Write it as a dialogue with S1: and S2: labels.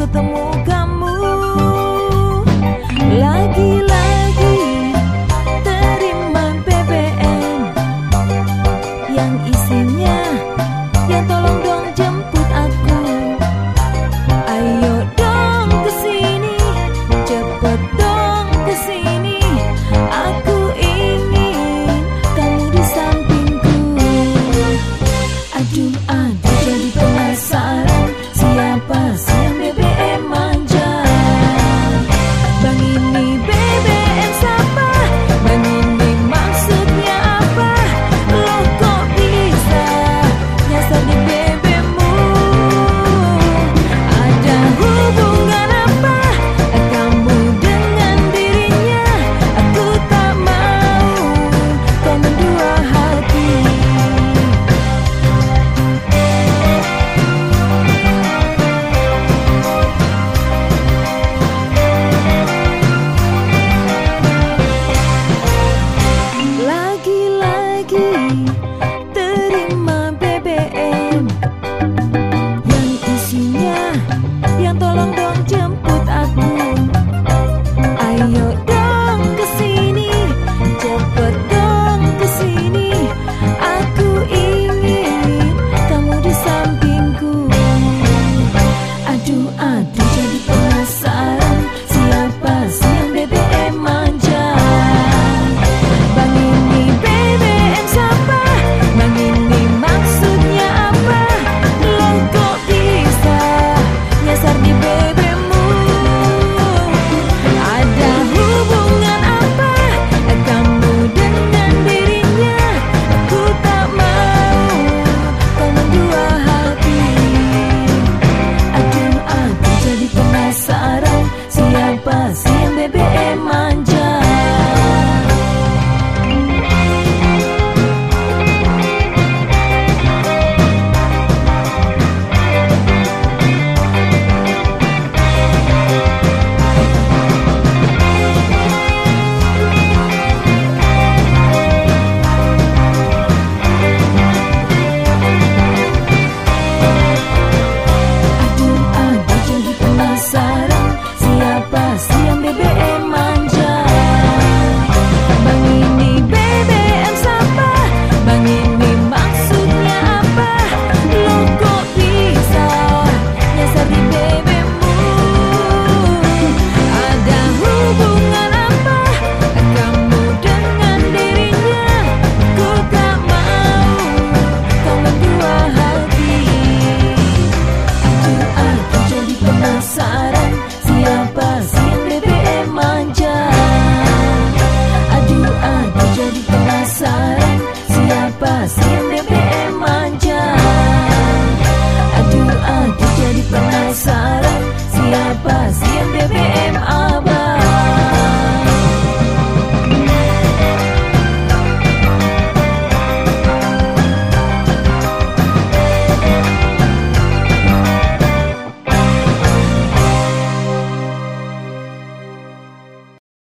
S1: ketemu kamu lagi.